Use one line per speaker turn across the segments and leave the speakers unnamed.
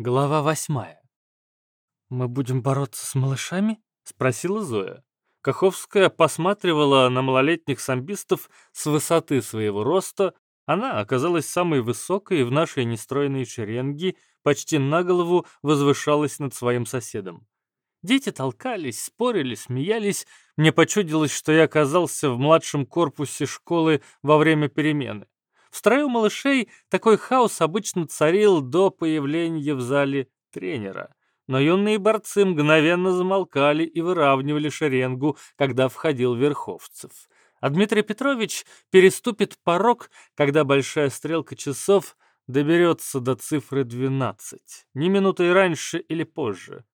Глава восьмая. «Мы будем бороться с малышами?» — спросила Зоя. Каховская посматривала на малолетних самбистов с высоты своего роста. Она оказалась самой высокой в нашей нестроенной шеренге, почти на голову возвышалась над своим соседом. Дети толкались, спорили, смеялись. Мне почудилось, что я оказался в младшем корпусе школы во время перемены. В строю малышей такой хаос обычно царил до появления в зале тренера. Но юные борцы мгновенно замолкали и выравнивали шеренгу, когда входил Верховцев. А Дмитрий Петрович переступит порог, когда большая стрелка часов доберется до цифры 12. Ни минутой раньше или позже.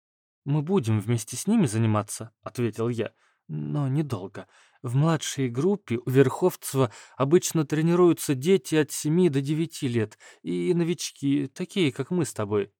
«Мы будем вместе с ними заниматься», — ответил я. «Но недолго. В младшей группе у Верховцева обычно тренируются дети от 7 до 9 лет и новички, такие, как мы с тобой.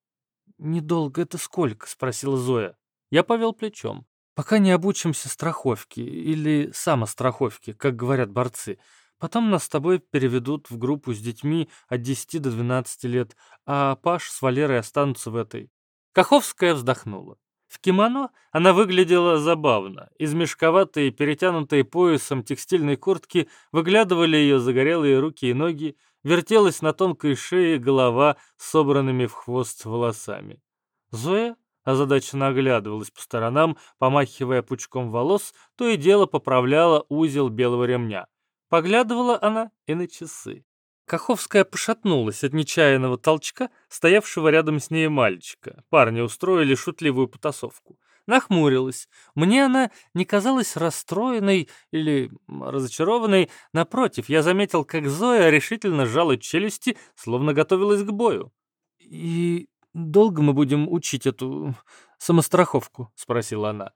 «Недолго это сколько?» — спросила Зоя. Я повел плечом. «Пока не обучимся страховке или самостраховке, как говорят борцы. Потом нас с тобой переведут в группу с детьми от 10 до 12 лет, а Паш с Валерой останутся в этой». Каховская вздохнула. В кимоно она выглядела забавно. Из мешковатой, перетянутой поясом текстильной куртки выглядывали ее загорелые руки и ноги, вертелась на тонкой шее голова собранными в хвост волосами. Зоя озадаченно оглядывалась по сторонам, помахивая пучком волос, то и дело поправляла узел белого ремня. Поглядывала она и на часы. Каховская пошатнулась от нечаянного толчка, стоявшего рядом с ней мальчика. Парни устроили шутливую потасовку. Нахмурилась. Мне она не казалась расстроенной или разочарованной. Напротив, я заметил, как Зоя решительно сжала челюсти, словно готовилась к бою. «И долго мы будем учить эту самостраховку?» — спросила она.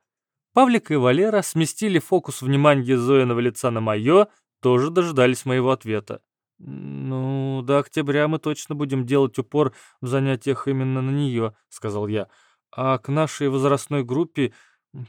Павлик и Валера сместили фокус внимания Зоиного лица на мое, тоже дождались моего ответа. «Ну, до октября мы точно будем делать упор в занятиях именно на нее», — сказал я. «А к нашей возрастной группе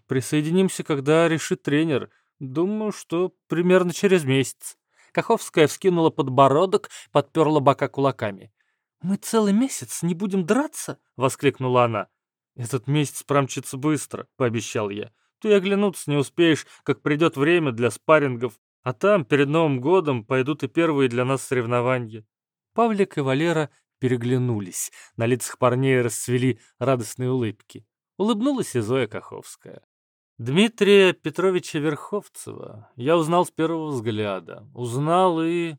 присоединимся, когда решит тренер. Думаю, что примерно через месяц». Каховская вскинула подбородок, подперла бока кулаками. «Мы целый месяц не будем драться?» — воскликнула она. «Этот месяц промчится быстро», — пообещал я. «Ты оглянуться не успеешь, как придет время для спаррингов а там, перед Новым годом, пойдут и первые для нас соревнования. Павлик и Валера переглянулись. На лицах парней расцвели радостные улыбки. Улыбнулась и Зоя Каховская. Дмитрия Петровича Верховцева я узнал с первого взгляда. Узнал и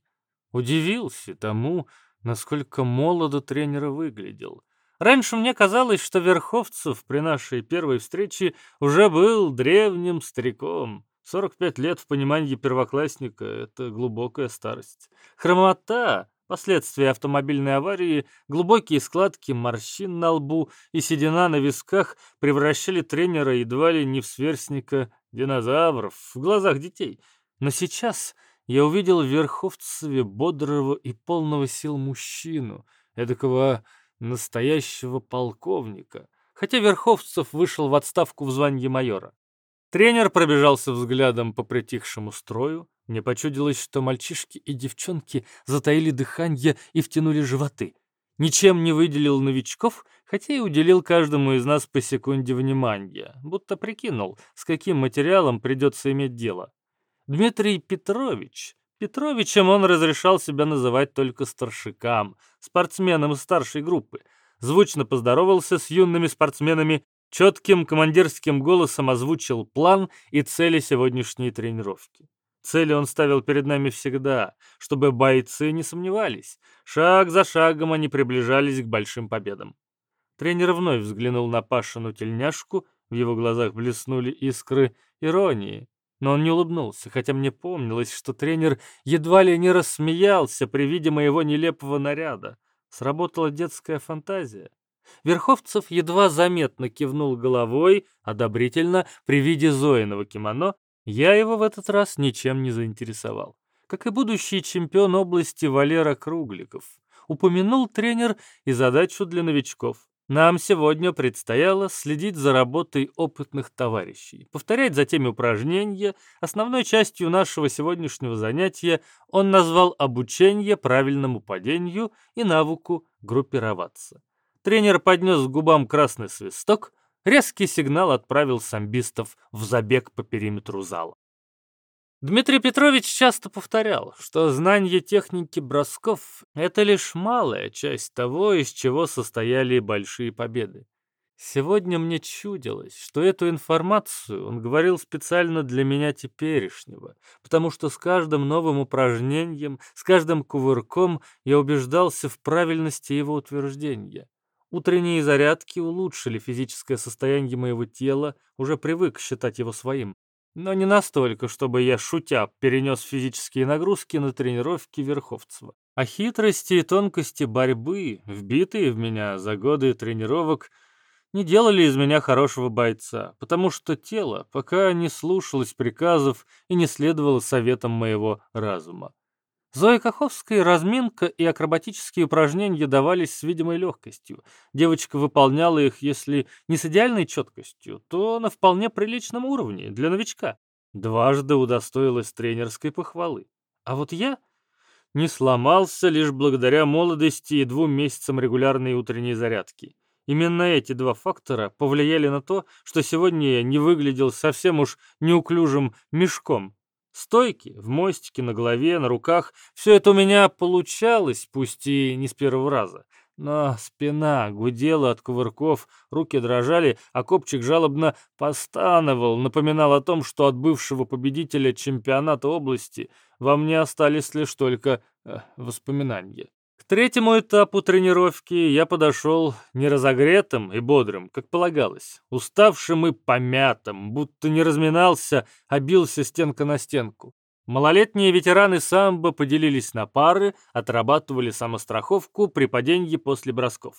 удивился тому, насколько молодо тренер выглядел. Раньше мне казалось, что Верховцев при нашей первой встрече уже был древним стариком. 45 лет в понимании первоклассника — это глубокая старость. Хромота, последствия автомобильной аварии, глубокие складки морщин на лбу и седина на висках превращали тренера едва ли не в сверстника динозавров в глазах детей. Но сейчас я увидел в Верховцеве бодрого и полного сил мужчину, эдакого настоящего полковника, хотя Верховцев вышел в отставку в звании майора. Тренер пробежался взглядом по притихшему строю. Мне почудилось, что мальчишки и девчонки затаили дыхание и втянули животы. Ничем не выделил новичков, хотя и уделил каждому из нас по секунде внимания, будто прикинул, с каким материалом придется иметь дело. Дмитрий Петрович. Петровичем он разрешал себя называть только старшикам, спортсменам старшей группы. Звучно поздоровался с юными спортсменами Четким командирским голосом озвучил план и цели сегодняшней тренировки. Цели он ставил перед нами всегда, чтобы бойцы не сомневались. Шаг за шагом они приближались к большим победам. Тренер вновь взглянул на Пашину тельняшку, в его глазах блеснули искры иронии. Но он не улыбнулся, хотя мне помнилось, что тренер едва ли не рассмеялся при виде моего нелепого наряда. Сработала детская фантазия. Верховцев едва заметно кивнул головой, одобрительно, при виде Зоиного кимоно. Я его в этот раз ничем не заинтересовал. Как и будущий чемпион области Валера Кругликов. Упомянул тренер и задачу для новичков. Нам сегодня предстояло следить за работой опытных товарищей, повторять за теми упражнения. Основной частью нашего сегодняшнего занятия он назвал обучение правильному падению и навыку группироваться. Тренер поднес к губам красный свисток, резкий сигнал отправил самбистов в забег по периметру зала. Дмитрий Петрович часто повторял, что знание техники бросков — это лишь малая часть того, из чего состояли большие победы. Сегодня мне чудилось, что эту информацию он говорил специально для меня теперешнего, потому что с каждым новым упражнением, с каждым кувырком я убеждался в правильности его утверждения. Утренние зарядки улучшили физическое состояние моего тела, уже привык считать его своим. Но не настолько, чтобы я, шутя, перенес физические нагрузки на тренировки Верховцева. А хитрости и тонкости борьбы, вбитые в меня за годы тренировок, не делали из меня хорошего бойца, потому что тело пока не слушалось приказов и не следовало советам моего разума. Зоя Каховской разминка и акробатические упражнения давались с видимой легкостью. Девочка выполняла их, если не с идеальной четкостью, то на вполне приличном уровне для новичка. Дважды удостоилась тренерской похвалы. А вот я не сломался лишь благодаря молодости и двум месяцам регулярной утренней зарядки. Именно эти два фактора повлияли на то, что сегодня я не выглядел совсем уж неуклюжим мешком, Стойки, в мостике, на голове, на руках — все это у меня получалось, пусть и не с первого раза. Но спина гудела от кувырков, руки дрожали, а копчик жалобно постановал, напоминал о том, что от бывшего победителя чемпионата области во мне остались лишь только э, воспоминания третьему этапу тренировки я подошел неразогретым и бодрым, как полагалось, уставшим и помятым, будто не разминался, а бился стенка на стенку. Малолетние ветераны самбо поделились на пары, отрабатывали самостраховку при падении после бросков.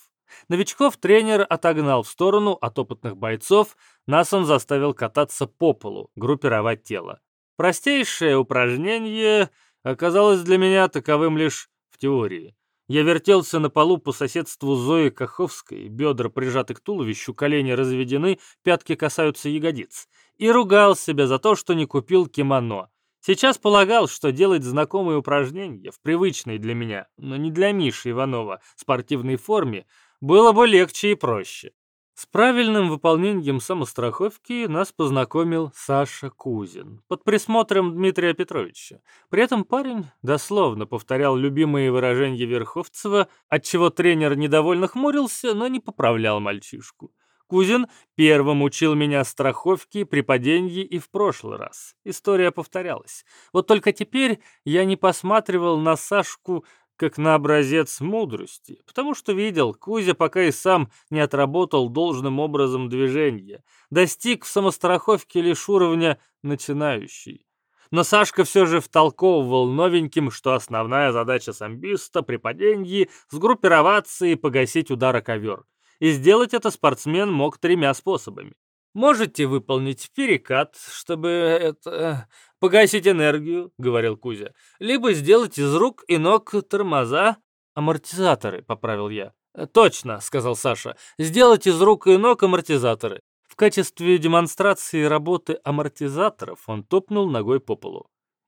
Новичков тренер отогнал в сторону от опытных бойцов, нас он заставил кататься по полу, группировать тело. Простейшее упражнение оказалось для меня таковым лишь в теории. Я вертелся на полу по соседству Зои Каховской, бедра прижаты к туловищу, колени разведены, пятки касаются ягодиц. И ругал себя за то, что не купил кимоно. Сейчас полагал, что делать знакомые упражнения в привычной для меня, но не для Миши Иванова, спортивной форме, было бы легче и проще. С правильным выполнением самостраховки нас познакомил Саша Кузин под присмотром Дмитрия Петровича. При этом парень дословно повторял любимые выражения Верховцева, отчего тренер недовольно хмурился, но не поправлял мальчишку. Кузин первым учил меня страховке при падении и в прошлый раз. История повторялась. Вот только теперь я не посматривал на Сашку как на образец мудрости, потому что видел, Кузя пока и сам не отработал должным образом движения, достиг в самостраховке лишь уровня начинающий. Но Сашка все же втолковывал новеньким, что основная задача самбиста при падении — сгруппироваться и погасить удар о ковер. И сделать это спортсмен мог тремя способами. Можете выполнить перекат, чтобы это погасить энергию, говорил Кузя, либо сделать из рук и ног тормоза, амортизаторы, поправил я. Точно, сказал Саша. Сделать из рук и ног амортизаторы. В качестве демонстрации работы амортизаторов он топнул ногой по полу.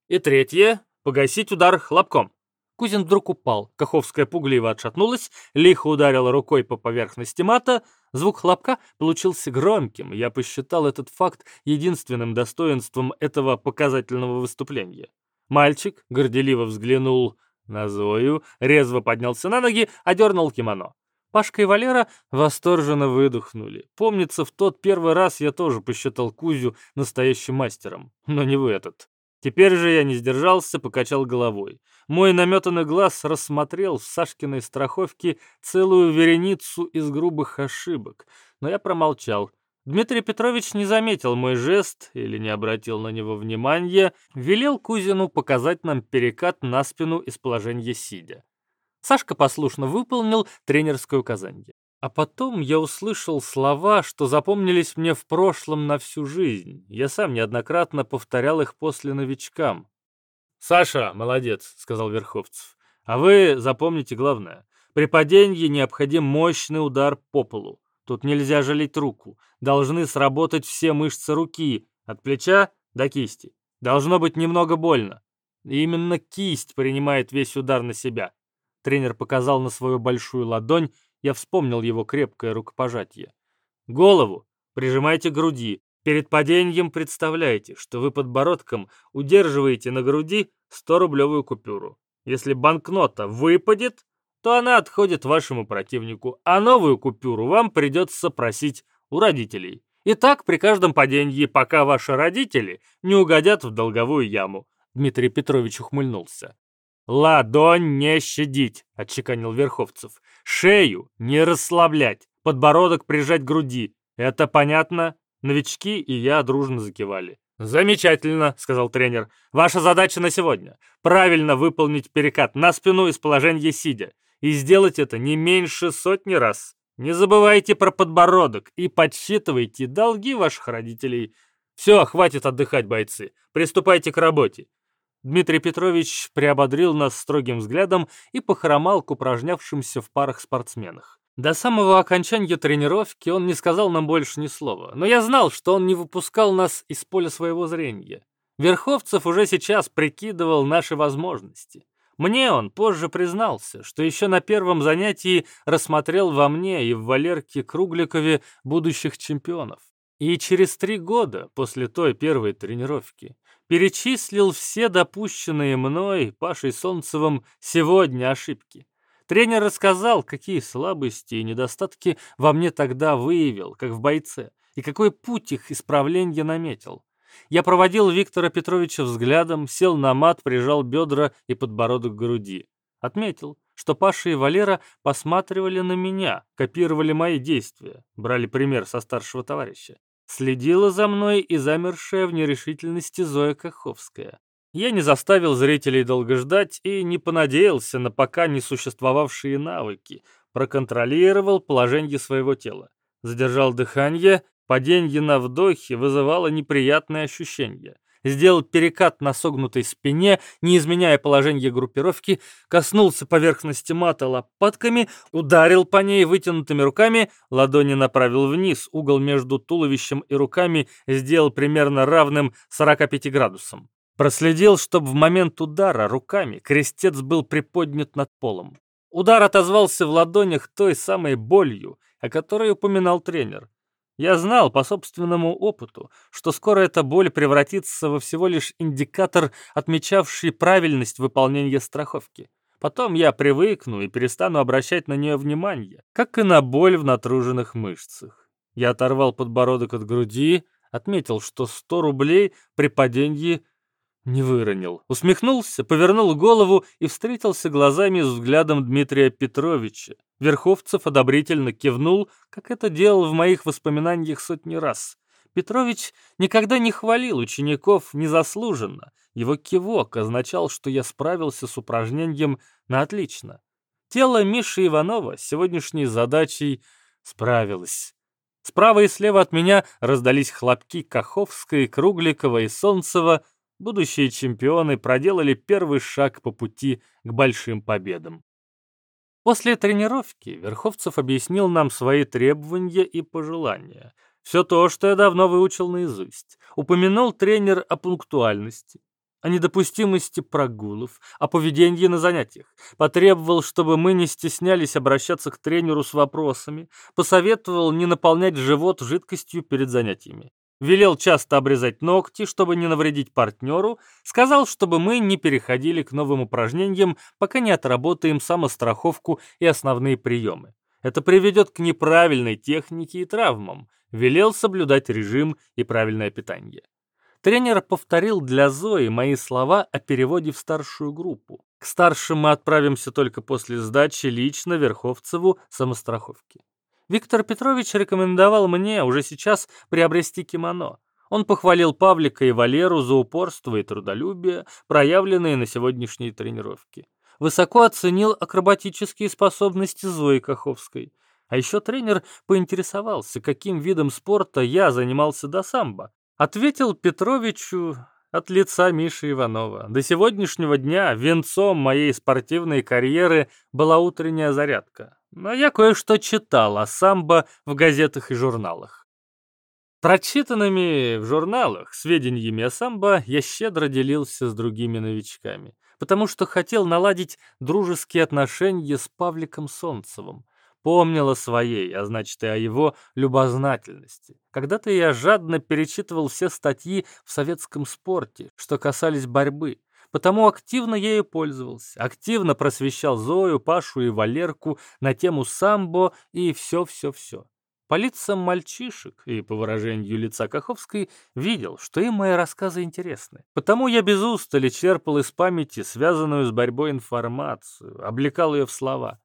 И третье погасить удар хлопком. Кузин вдруг упал. Каховская пугливо отшатнулась, лихо ударила рукой по поверхности мата. Звук хлопка получился громким. Я посчитал этот факт единственным достоинством этого показательного выступления. Мальчик горделиво взглянул на Зою, резво поднялся на ноги, одернул кимоно. Пашка и Валера восторженно выдохнули. Помнится, в тот первый раз я тоже посчитал Кузю настоящим мастером, но не в этот. Теперь же я не сдержался, покачал головой. Мой наметанный глаз рассмотрел в Сашкиной страховке целую вереницу из грубых ошибок, но я промолчал. Дмитрий Петрович не заметил мой жест или не обратил на него внимания, велел Кузину показать нам перекат на спину из положения сидя. Сашка послушно выполнил тренерское указание. А потом я услышал слова, что запомнились мне в прошлом на всю жизнь. Я сам неоднократно повторял их после новичкам. «Саша, молодец», — сказал Верховцев. «А вы запомните главное. При падении необходим мощный удар по полу. Тут нельзя жалеть руку. Должны сработать все мышцы руки, от плеча до кисти. Должно быть немного больно. И именно кисть принимает весь удар на себя». Тренер показал на свою большую ладонь, Я вспомнил его крепкое рукопожатие. Голову прижимайте к груди. Перед падением представляйте, что вы подбородком удерживаете на груди 100-рублевую купюру. Если банкнота выпадет, то она отходит вашему противнику, а новую купюру вам придется просить у родителей. И так при каждом падении, пока ваши родители не угодят в долговую яму. Дмитрий Петрович ухмыльнулся. «Ладонь не щадить», — отчеканил Верховцев. «Шею не расслаблять, подбородок прижать к груди. Это понятно?» Новички и я дружно закивали. «Замечательно», — сказал тренер. «Ваша задача на сегодня — правильно выполнить перекат на спину из положения сидя. И сделать это не меньше сотни раз. Не забывайте про подбородок и подсчитывайте долги ваших родителей. Все, хватит отдыхать, бойцы. Приступайте к работе. Дмитрий Петрович приободрил нас строгим взглядом и похромал к упражнявшимся в парах спортсменах. До самого окончания тренировки он не сказал нам больше ни слова, но я знал, что он не выпускал нас из поля своего зрения. Верховцев уже сейчас прикидывал наши возможности. Мне он позже признался, что еще на первом занятии рассмотрел во мне и в Валерке Кругликове будущих чемпионов. И через три года после той первой тренировки перечислил все допущенные мной, Пашей Солнцевым, сегодня ошибки. Тренер рассказал, какие слабости и недостатки во мне тогда выявил, как в бойце, и какой путь их исправления наметил. Я проводил Виктора Петровича взглядом, сел на мат, прижал бедра и подбородок к груди. Отметил, что Паша и Валера посматривали на меня, копировали мои действия, брали пример со старшего товарища. Следила за мной и замершая в нерешительности Зоя Каховская. Я не заставил зрителей долго ждать и не понадеялся на пока не существовавшие навыки, проконтролировал положение своего тела. Задержал дыхание, падение на вдохе вызывало неприятные ощущения сделал перекат на согнутой спине, не изменяя положение группировки, коснулся поверхности мата лопатками, ударил по ней вытянутыми руками, ладони направил вниз, угол между туловищем и руками сделал примерно равным 45 градусам. Проследил, чтобы в момент удара руками крестец был приподнят над полом. Удар отозвался в ладонях той самой болью, о которой упоминал тренер. Я знал по собственному опыту, что скоро эта боль превратится во всего лишь индикатор, отмечавший правильность выполнения страховки. Потом я привыкну и перестану обращать на нее внимание, как и на боль в натруженных мышцах. Я оторвал подбородок от груди, отметил, что 100 рублей при падении не выронил. Усмехнулся, повернул голову и встретился глазами с взглядом Дмитрия Петровича. Верховцев одобрительно кивнул, как это делал в моих воспоминаниях сотни раз. Петрович никогда не хвалил учеников незаслуженно. Его кивок означал, что я справился с упражнением на отлично. Тело Миши Иванова с сегодняшней задачей справилось. Справа и слева от меня раздались хлопки Каховской, Кругликова и Солнцева, будущие чемпионы проделали первый шаг по пути к большим победам. После тренировки Верховцев объяснил нам свои требования и пожелания. Все то, что я давно выучил наизусть. Упомянул тренер о пунктуальности, о недопустимости прогулов, о поведении на занятиях. Потребовал, чтобы мы не стеснялись обращаться к тренеру с вопросами. Посоветовал не наполнять живот жидкостью перед занятиями велел часто обрезать ногти, чтобы не навредить партнеру, сказал, чтобы мы не переходили к новым упражнениям, пока не отработаем самостраховку и основные приемы. Это приведет к неправильной технике и травмам. Велел соблюдать режим и правильное питание. Тренер повторил для Зои мои слова о переводе в старшую группу. К старшим мы отправимся только после сдачи лично Верховцеву самостраховки. Виктор Петрович рекомендовал мне уже сейчас приобрести кимоно. Он похвалил Павлика и Валеру за упорство и трудолюбие, проявленные на сегодняшней тренировке. Высоко оценил акробатические способности Зои Каховской. А еще тренер поинтересовался, каким видом спорта я занимался до самбо. Ответил Петровичу от лица Миши Иванова. До сегодняшнего дня венцом моей спортивной карьеры была утренняя зарядка но я кое-что читал о самбо в газетах и журналах. Прочитанными в журналах сведениями о самбо я щедро делился с другими новичками, потому что хотел наладить дружеские отношения с Павликом Солнцевым. помнил о своей, а значит и о его любознательности. Когда-то я жадно перечитывал все статьи в советском спорте, что касались борьбы, потому активно ею пользовался, активно просвещал Зою, Пашу и Валерку на тему самбо и все-все-все. По лицам мальчишек и по выражению лица Каховской видел, что им мои рассказы интересны. Потому я без устали черпал из памяти связанную с борьбой информацию, облекал ее в слова.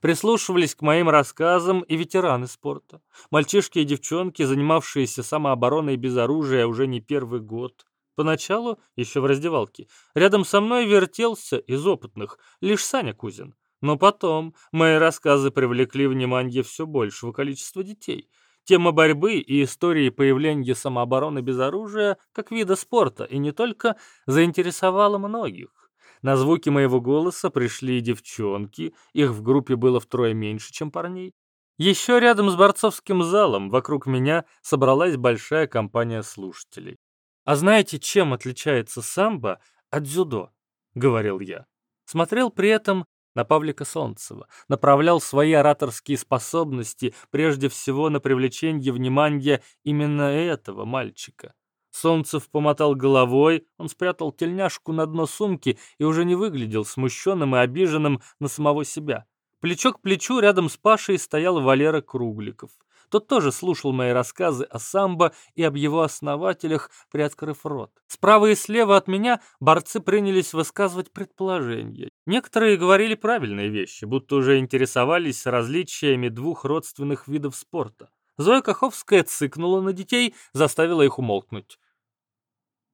Прислушивались к моим рассказам и ветераны спорта. Мальчишки и девчонки, занимавшиеся самообороной без оружия уже не первый год. Поначалу, еще в раздевалке, рядом со мной вертелся из опытных лишь Саня Кузин. Но потом мои рассказы привлекли внимание все большего количества детей. Тема борьбы и истории появления самообороны без оружия как вида спорта, и не только, заинтересовала многих. На звуки моего голоса пришли девчонки, их в группе было втрое меньше, чем парней. Еще рядом с борцовским залом вокруг меня собралась большая компания слушателей. «А знаете, чем отличается самбо от дзюдо?» — говорил я. Смотрел при этом на Павлика Солнцева, направлял свои ораторские способности прежде всего на привлечение внимания именно этого мальчика. Солнцев помотал головой, он спрятал тельняшку на дно сумки и уже не выглядел смущенным и обиженным на самого себя. Плечо к плечу рядом с Пашей стоял Валера Кругликов. Тот тоже слушал мои рассказы о самбо и об его основателях, приоткрыв рот. Справа и слева от меня борцы принялись высказывать предположения. Некоторые говорили правильные вещи, будто уже интересовались различиями двух родственных видов спорта. Зоя Каховская цыкнула на детей, заставила их умолкнуть.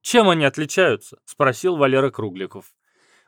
«Чем они отличаются?» — спросил Валера Кругликов.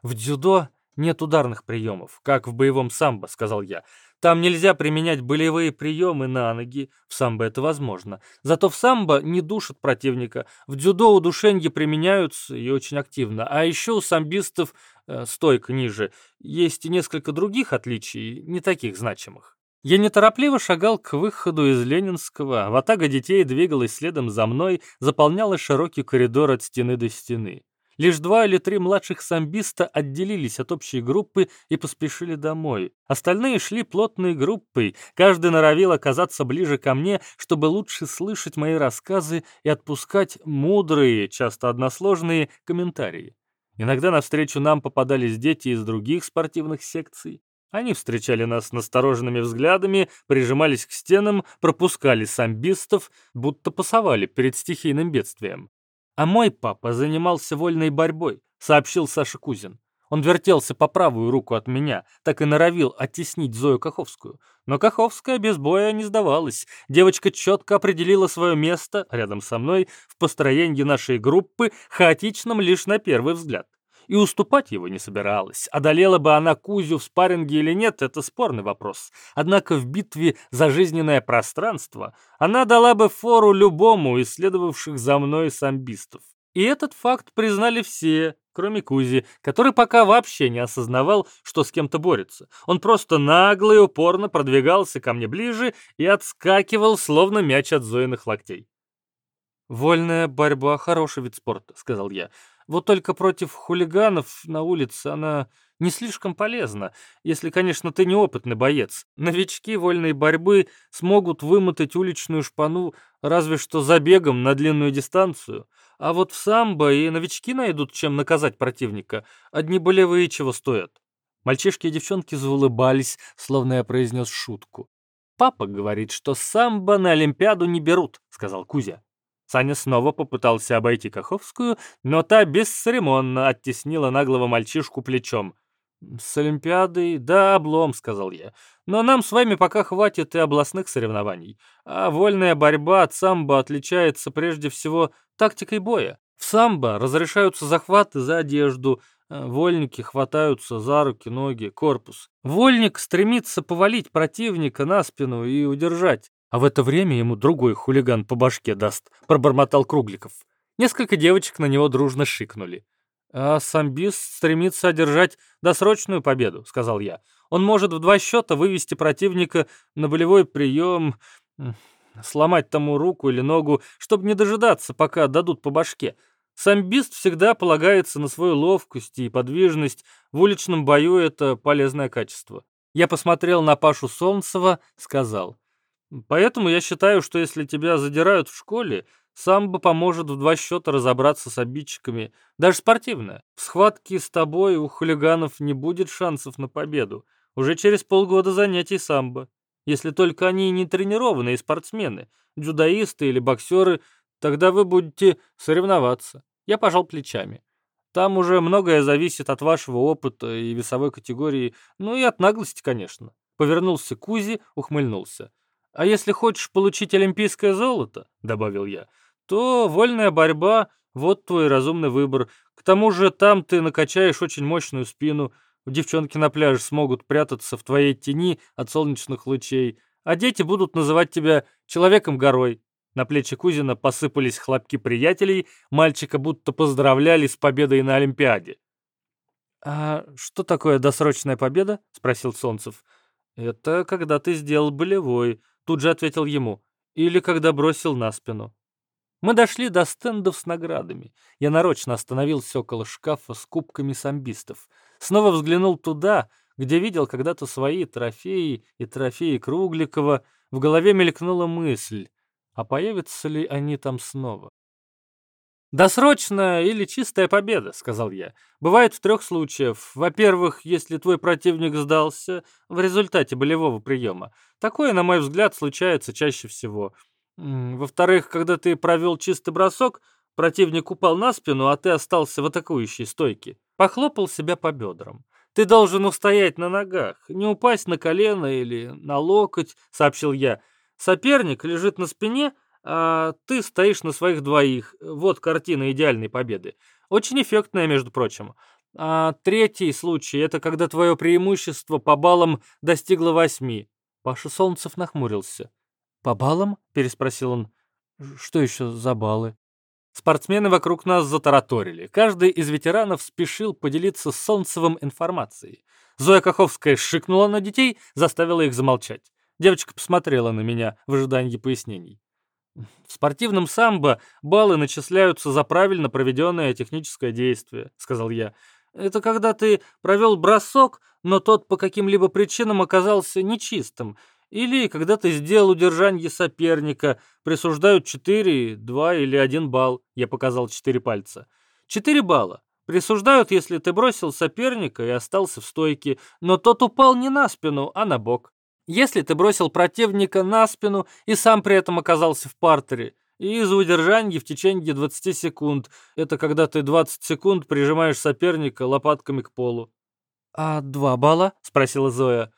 «В дзюдо нет ударных приемов, как в боевом самбо», — сказал я. Там нельзя применять болевые приемы на ноги, в самбо это возможно. Зато в самбо не душат противника, в дзюдо удушенье применяются и очень активно. А еще у самбистов, э, стойка ниже, есть и несколько других отличий, не таких значимых. Я неторопливо шагал к выходу из Ленинского, ватага детей двигалась следом за мной, заполняла широкий коридор от стены до стены. Лишь два или три младших самбиста отделились от общей группы и поспешили домой. Остальные шли плотной группой, каждый норовил оказаться ближе ко мне, чтобы лучше слышать мои рассказы и отпускать мудрые, часто односложные комментарии. Иногда навстречу нам попадались дети из других спортивных секций. Они встречали нас настороженными взглядами, прижимались к стенам, пропускали самбистов, будто пасовали перед стихийным бедствием. «А мой папа занимался вольной борьбой», — сообщил Саша Кузин. Он вертелся по правую руку от меня, так и норовил оттеснить Зою Каховскую. Но Каховская без боя не сдавалась. Девочка четко определила свое место рядом со мной в построении нашей группы, хаотичном лишь на первый взгляд и уступать его не собиралась. Одолела бы она Кузю в спарринге или нет, это спорный вопрос. Однако в битве за жизненное пространство она дала бы фору любому исследовавших за мной самбистов. И этот факт признали все, кроме Кузи, который пока вообще не осознавал, что с кем-то борется. Он просто нагло и упорно продвигался ко мне ближе и отскакивал, словно мяч от Зоиных локтей. «Вольная борьба — хороший вид спорта», — сказал я. Вот только против хулиганов на улице она не слишком полезна, если, конечно, ты неопытный боец. Новички вольной борьбы смогут вымотать уличную шпану разве что забегом на длинную дистанцию. А вот в самбо и новички найдут, чем наказать противника. Одни болевые чего стоят. Мальчишки и девчонки заулыбались, словно я произнес шутку. «Папа говорит, что самбо на Олимпиаду не берут», — сказал Кузя. Саня снова попытался обойти Каховскую, но та бесцеремонно оттеснила наглого мальчишку плечом. «С Олимпиадой, да, облом», — сказал я. «Но нам с вами пока хватит и областных соревнований. А вольная борьба от самбо отличается прежде всего тактикой боя. В самбо разрешаются захваты за одежду, э, вольники хватаются за руки, ноги, корпус. Вольник стремится повалить противника на спину и удержать. А в это время ему другой хулиган по башке даст, пробормотал Кругликов. Несколько девочек на него дружно шикнули. «А самбист стремится одержать досрочную победу», — сказал я. «Он может в два счета вывести противника на болевой прием, сломать тому руку или ногу, чтобы не дожидаться, пока дадут по башке. Самбист всегда полагается на свою ловкость и подвижность. В уличном бою это полезное качество. Я посмотрел на Пашу Солнцева, сказал. Поэтому я считаю, что если тебя задирают в школе, самбо поможет в два счета разобраться с обидчиками, даже спортивно. В схватке с тобой у хулиганов не будет шансов на победу. Уже через полгода занятий самбо. Если только они не тренированные спортсмены, дзюдоисты или боксеры, тогда вы будете соревноваться. Я пожал плечами. Там уже многое зависит от вашего опыта и весовой категории, ну и от наглости, конечно. Повернулся к Узи, ухмыльнулся. А если хочешь получить олимпийское золото, добавил я, то вольная борьба — вот твой разумный выбор. К тому же там ты накачаешь очень мощную спину, девчонки на пляже смогут прятаться в твоей тени от солнечных лучей, а дети будут называть тебя Человеком-горой. На плечи Кузина посыпались хлопки приятелей, мальчика будто поздравляли с победой на Олимпиаде. «А что такое досрочная победа?» — спросил Солнцев. «Это когда ты сделал болевой», — тут же ответил ему. «Или когда бросил на спину». Мы дошли до стендов с наградами. Я нарочно остановился около шкафа с кубками самбистов. Снова взглянул туда, где видел когда-то свои трофеи и трофеи Кругликова. В голове мелькнула мысль, а появятся ли они там снова? «Досрочная или чистая победа», — сказал я. «Бывает в трех случаях. Во-первых, если твой противник сдался в результате болевого приема. Такое, на мой взгляд, случается чаще всего. Во-вторых, когда ты провел чистый бросок, противник упал на спину, а ты остался в атакующей стойке. Похлопал себя по бедрам. Ты должен устоять на ногах, не упасть на колено или на локоть», — сообщил я. «Соперник лежит на спине, а ты стоишь на своих двоих. Вот картина идеальной победы. Очень эффектная, между прочим. А третий случай — это когда твое преимущество по баллам достигло восьми. Паша Солнцев нахмурился. «По баллам?» — переспросил он. «Что еще за баллы?» Спортсмены вокруг нас затараторили. Каждый из ветеранов спешил поделиться с Солнцевым информацией. Зоя Каховская шикнула на детей, заставила их замолчать. Девочка посмотрела на меня в ожидании пояснений. В спортивном самбо баллы начисляются за правильно проведенное техническое действие, сказал я. Это когда ты провел бросок, но тот по каким-либо причинам оказался нечистым. Или когда ты сделал удержание соперника, присуждают 4, 2 или 1 балл. Я показал 4 пальца. 4 балла. Присуждают, если ты бросил соперника и остался в стойке, но тот упал не на спину, а на бок. Если ты бросил противника на спину и сам при этом оказался в партере, и из удержания в течение 20 секунд. Это когда ты 20 секунд прижимаешь соперника лопатками к полу. «А два балла?» — спросила Зоя.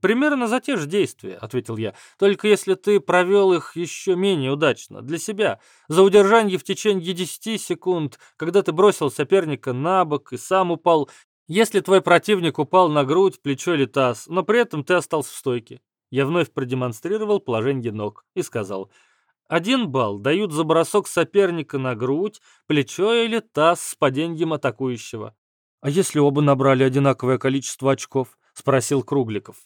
«Примерно за те же действия», — ответил я. «Только если ты провел их еще менее удачно, для себя. За удержание в течение 10 секунд, когда ты бросил соперника на бок и сам упал, если твой противник упал на грудь, плечо или таз, но при этом ты остался в стойке. Я вновь продемонстрировал положение ног и сказал, один балл дают за бросок соперника на грудь, плечо или таз с падением атакующего. «А если оба набрали одинаковое количество очков?» — спросил Кругликов.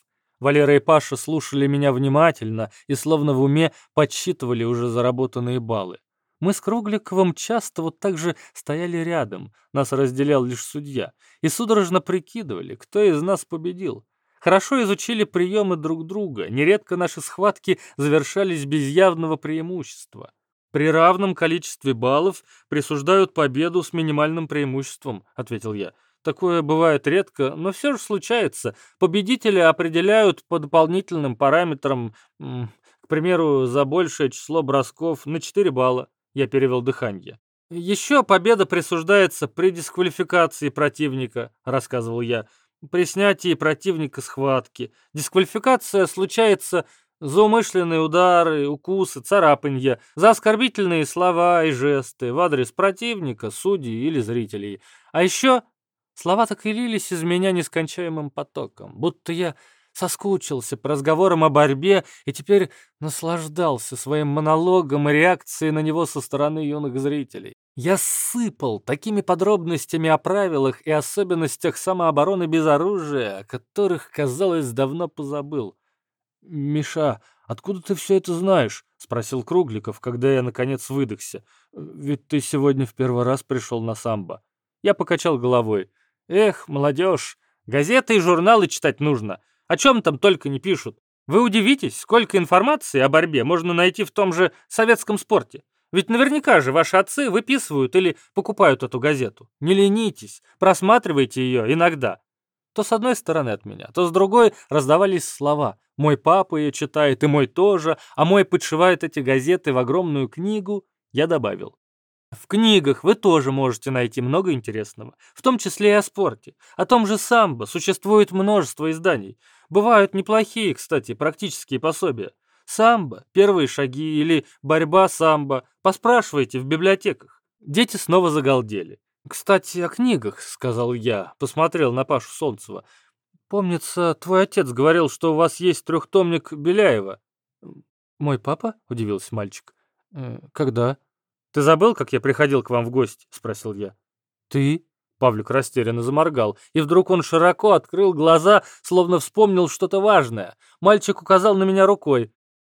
Валера и Паша слушали меня внимательно и словно в уме подсчитывали уже заработанные баллы. Мы с Кругликовым часто вот так же стояли рядом, нас разделял лишь судья, и судорожно прикидывали, кто из нас победил. Хорошо изучили приемы друг друга, нередко наши схватки завершались без явного преимущества. «При равном количестве баллов присуждают победу с минимальным преимуществом», — ответил я. «Такое бывает редко, но все же случается. Победители определяют по дополнительным параметрам, к примеру, за большее число бросков на 4 балла. Я перевел дыхание. «Еще победа присуждается при дисквалификации противника», — рассказывал я. «При снятии противника схватки. Дисквалификация случается за умышленные удары, укусы, царапанья, за оскорбительные слова и жесты в адрес противника, судей или зрителей. А еще слова так и лились из меня нескончаемым потоком, будто я соскучился по разговорам о борьбе и теперь наслаждался своим монологом и реакцией на него со стороны юных зрителей. Я сыпал такими подробностями о правилах и особенностях самообороны без оружия, о которых, казалось, давно позабыл. «Миша, откуда ты все это знаешь?» — спросил Кругликов, когда я, наконец, выдохся. «Ведь ты сегодня в первый раз пришел на самбо». Я покачал головой. «Эх, молодежь, газеты и журналы читать нужно. О чем там только не пишут. Вы удивитесь, сколько информации о борьбе можно найти в том же советском спорте. Ведь наверняка же ваши отцы выписывают или покупают эту газету. Не ленитесь, просматривайте ее иногда. То с одной стороны от меня, то с другой раздавались слова. Мой папа ее читает, и мой тоже, а мой подшивает эти газеты в огромную книгу. Я добавил. В книгах вы тоже можете найти много интересного, в том числе и о спорте. О том же самбо существует множество изданий. Бывают неплохие, кстати, практические пособия. Самбо, первые шаги или борьба самбо. Поспрашивайте в библиотеках. Дети снова загалдели. «Кстати, о книгах», — сказал я, посмотрел на Пашу Солнцева. «Помнится, твой отец говорил, что у вас есть трехтомник Беляева». «Мой папа?» — удивился мальчик. «Э, «Когда?» «Ты забыл, как я приходил к вам в гости?» — спросил я. «Ты?» — Павлик растерянно заморгал, и вдруг он широко открыл глаза, словно вспомнил что-то важное. Мальчик указал на меня рукой.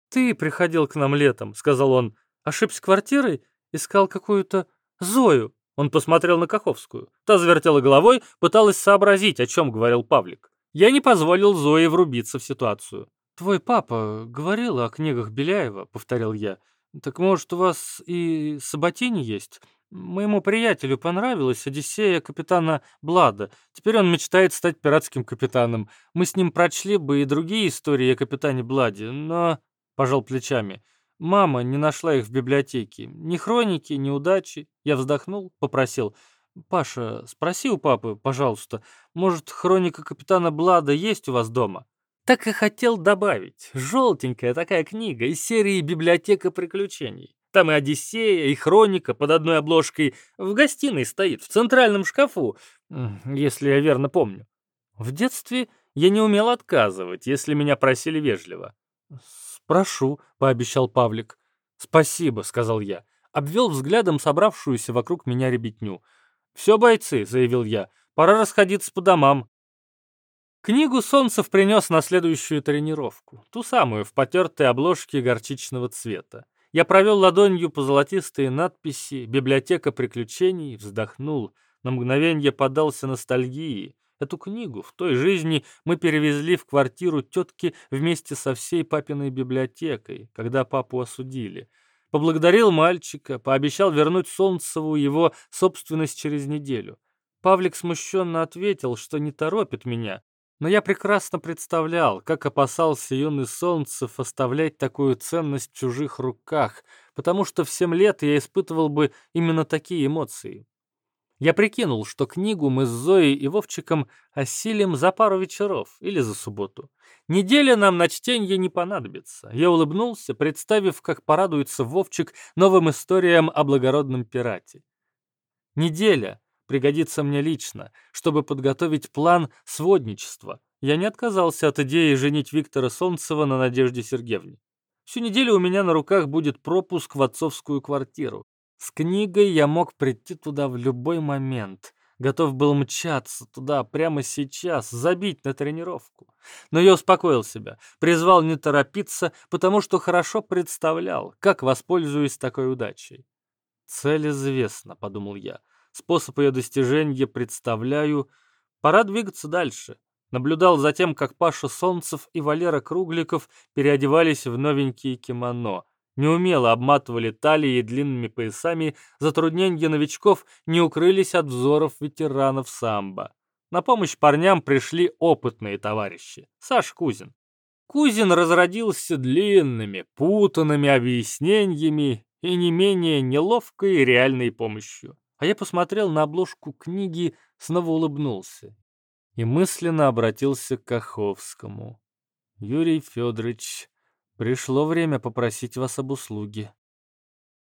«Ты приходил к нам летом», — сказал он. «Ошибся квартирой? Искал какую-то Зою». Он посмотрел на Каховскую. Та завертела головой, пыталась сообразить, о чем говорил Павлик. Я не позволил Зое врубиться в ситуацию. «Твой папа говорил о книгах Беляева», — повторил я. «Так, может, у вас и Саботини есть? Моему приятелю понравилась Одиссея капитана Блада. Теперь он мечтает стать пиратским капитаном. Мы с ним прочли бы и другие истории о капитане Бладе, но...» — пожал плечами. «Мама не нашла их в библиотеке. Ни хроники, ни удачи». Я вздохнул, попросил. «Паша, спроси у папы, пожалуйста, может, хроника капитана Блада есть у вас дома?» Так и хотел добавить. Желтенькая такая книга из серии «Библиотека приключений». Там и Одиссея, и Хроника под одной обложкой в гостиной стоит, в центральном шкафу, если я верно помню. В детстве я не умел отказывать, если меня просили вежливо. «Спрошу», — пообещал Павлик. «Спасибо», — сказал я. Обвел взглядом собравшуюся вокруг меня ребятню. «Все, бойцы», — заявил я, — «пора расходиться по домам. Книгу Солнцев принес на следующую тренировку, ту самую в потертой обложке горчичного цвета. Я провел ладонью по золотистой надписи «Библиотека приключений», вздохнул, на мгновение подался ностальгии. Эту книгу в той жизни мы перевезли в квартиру тетки вместе со всей папиной библиотекой, когда папу осудили. Поблагодарил мальчика, пообещал вернуть Солнцеву его собственность через неделю. Павлик смущенно ответил, что не торопит меня, но я прекрасно представлял, как опасался юный Солнцев оставлять такую ценность в чужих руках, потому что в семь лет я испытывал бы именно такие эмоции. Я прикинул, что книгу мы с Зоей и Вовчиком осилим за пару вечеров или за субботу. Неделя нам на чтение не понадобится. Я улыбнулся, представив, как порадуется Вовчик новым историям о благородном пирате. Неделя, пригодится мне лично, чтобы подготовить план сводничества. Я не отказался от идеи женить Виктора Солнцева на Надежде Сергеевне. Всю неделю у меня на руках будет пропуск в отцовскую квартиру. С книгой я мог прийти туда в любой момент. Готов был мчаться туда прямо сейчас, забить на тренировку. Но я успокоил себя, призвал не торопиться, потому что хорошо представлял, как воспользуюсь такой удачей. «Цель известна», — подумал я. Способ ее достижения представляю. Пора двигаться дальше. Наблюдал за тем, как Паша Солнцев и Валера Кругликов переодевались в новенькие кимоно. Неумело обматывали талии длинными поясами, затруднения новичков не укрылись от взоров ветеранов самбо. На помощь парням пришли опытные товарищи. Саш Кузин. Кузин разродился длинными, путанными объяснениями и не менее неловкой реальной помощью. А я посмотрел на обложку книги, снова улыбнулся и мысленно обратился к Каховскому. «Юрий Федорович, пришло время попросить вас об услуге».